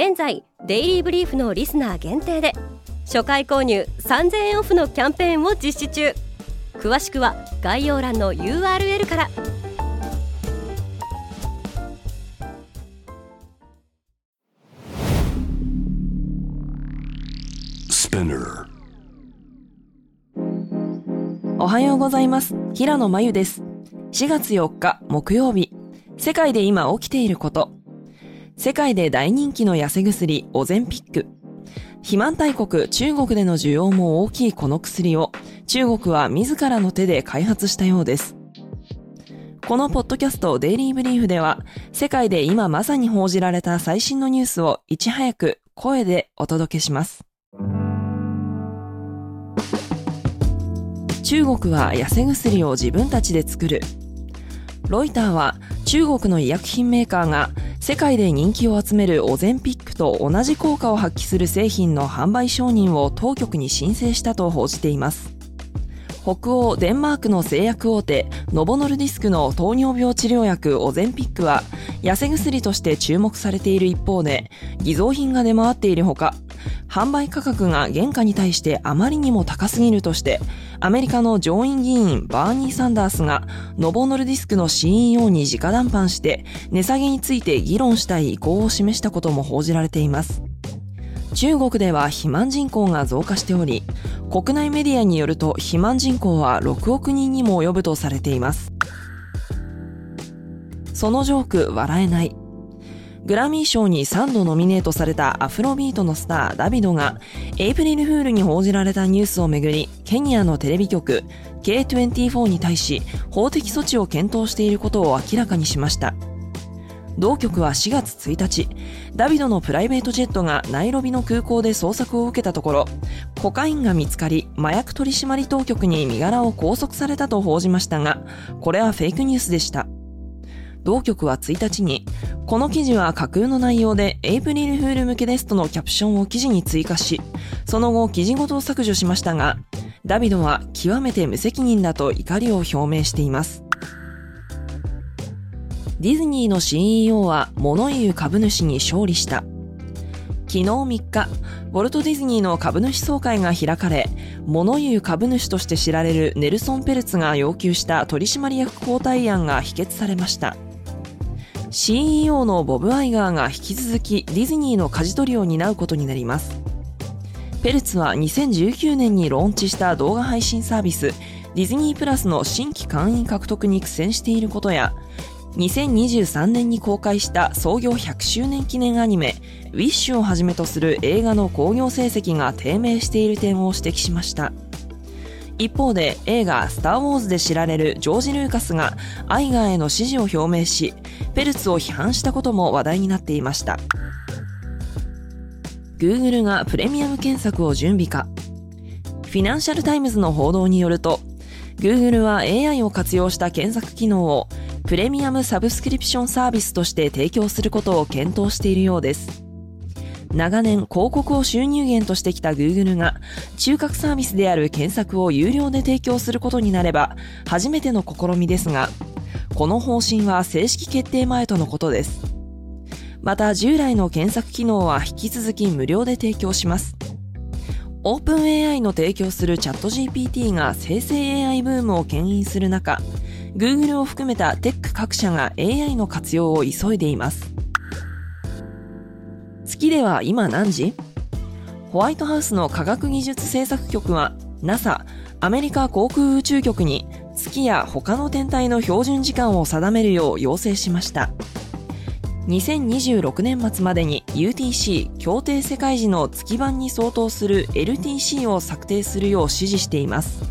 現在デイリーブリーフのリスナー限定で初回購入3000円オフのキャンペーンを実施中。詳しくは概要欄の URL から。おはようございます。平野真由です。4月4日木曜日。世界で今起きていること世界で大人気の痩せ薬オゼンピック肥満大国中国での需要も大きいこの薬を中国は自らの手で開発したようです。このポッドキャストデイリーブリーフでは世界で今まさに報じられた最新のニュースをいち早く声でお届けします。中国は痩せ薬を自分たちで作る。ロイターは中国の医薬品メーカーが世界で人気を集めるオゼンピックと同じ効果を発揮する製品の販売承認を当局に申請したと報じています。北欧デンマークの製薬大手ノボノルディスクの糖尿病治療薬オゼンピックは痩せ薬として注目されている一方で偽造品が出回っているほか販売価格が原価に対してあまりにも高すぎるとしてアメリカの上院議員バーニー・サンダースがノボノルディスクの CEO に直談判して値下げについて議論したい意向を示したことも報じられています。中国では肥満人口が増加しており、国内メディアによると肥満人口は6億人にも及ぶとされています。そのジョーク笑えない。グラミー賞に3度ノミネートされたアフロビートのスターダビドがエイプリルフールに報じられたニュースをめぐりケニアのテレビ局 K24 に対し法的措置を検討していることを明らかにしました。同局は4月1日ダビドのプライベートジェットがナイロビの空港で捜索を受けたところコカインが見つかり麻薬取締当局に身柄を拘束されたと報じましたがこれはフェイクニュースでした。同局は1日に、この記事は架空の内容でエイプリルフール向けですとのキャプションを記事に追加し、その後記事ごと削除しましたが、ダビドは極めて無責任だと怒りを表明しています。ディズニーの CEO は物言う株主に勝利した。昨日3日、ウォルト・ディズニーの株主総会が開かれ、物言う株主として知られるネルソン・ペルツが要求した取締役交代案が否決されました。CEO のボブ・アイガーが引き続きディズニーの舵取りを担うことになります。ペルツは2019年にローンチした動画配信サービスディズニープラスの新規会員獲得に苦戦していることや2023年に公開した創業100周年記念アニメウィッシュをはじめとする映画の興行成績が低迷している点を指摘しました。一方で映画「スター・ウォーズ」で知られるジョージ・ルーカスがアイガーへの支持を表明しペルツを批判したことも話題になっていました。Google がプレミアム検索を準備か。フィナンシャル・タイムズの報道によると Google は AI を活用した検索機能をプレミアムサブスクリプションサービスとして提供することを検討しているようです。長年広告を収入源としてきた Google が中核サービスである検索を有料で提供することになれば初めての試みですが、この方針は正式決定前とのことです。また従来の検索機能は引き続き無料で提供します。オープン AI の提供するチャット GPT が生成 AI ブームを牽引する中、Google を含めたテック各社が AI の活用を急いでいます。月では今何時？ホワイトハウスの科学技術政策局は NASA アメリカ航空宇宙局に月や他の天体の標準時間を定めるよう要請しました。2026年末までに UTC 協定世界時の月版に相当する LTC を策定するよう指示しています。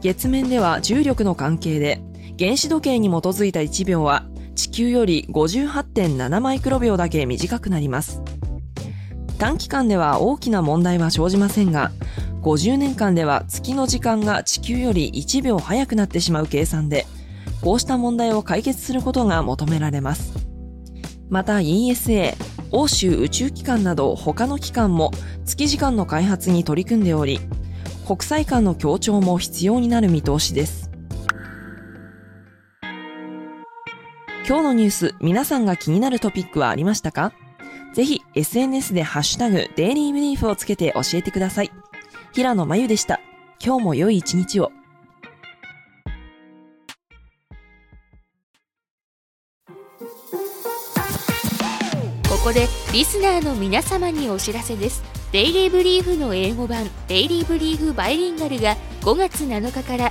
月面では重力の関係で原子時計に基づいた1秒は地球より58.7マイクロ秒だけ短くなります。短期間では大きな問題は生じませんが50年間では月の時間が地球より1秒早くなってしまう計算でこうした問題を解決することが求められます。また ESA 欧州宇宙機関など他の機関も月時間の開発に取り組んでおり国際間の協調も必要になる見通しです。今日のニュース皆さんが気になるトピックはありましたか？ぜひ SNS でハッシュタグデイリーブリーフをつけて教えてください。平野真由でした。今日も良い一日を。ここでリスナーの皆様にお知らせです。デイリーブリーフの英語版デイリーブリーフバイリンガルが5月7日から